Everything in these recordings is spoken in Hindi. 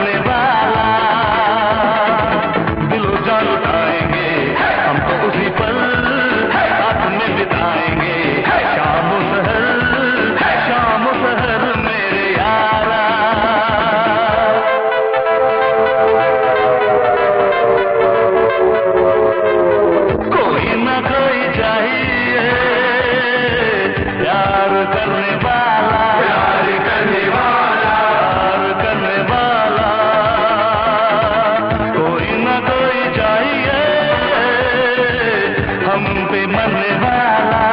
अपने हम पे मरने वाला।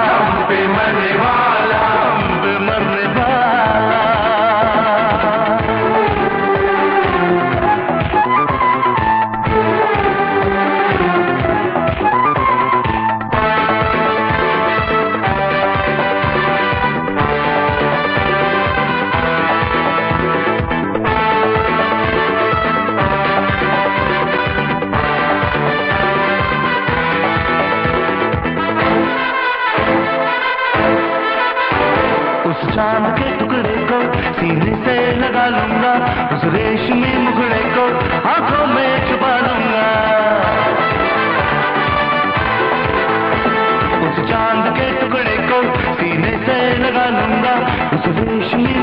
सीने से लगा लूँगा, उस रेशमी मुखड़े को आँखों में छुपा लूँगा। उस चाँद के टुकड़े को सीने से लगा लूँगा, उस रेशमी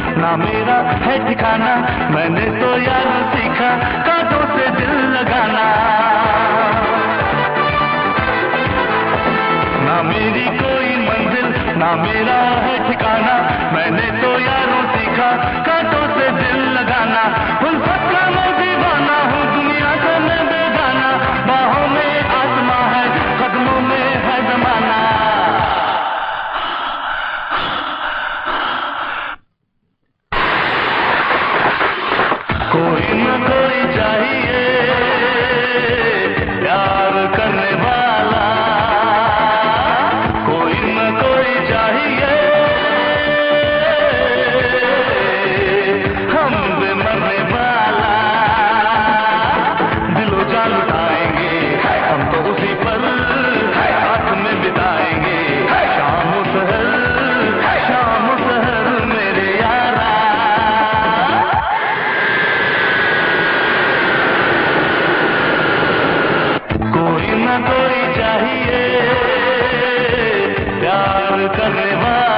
ना मेरा है ठिकाना, मैंने तो यार सीखा, कांटों से दिल लगाना। ना मेरी कोई मंजिल, ना मेरा है ठिकाना, मैंने तो यारों सीखा, कांटों से दिल लगाना। Everybody.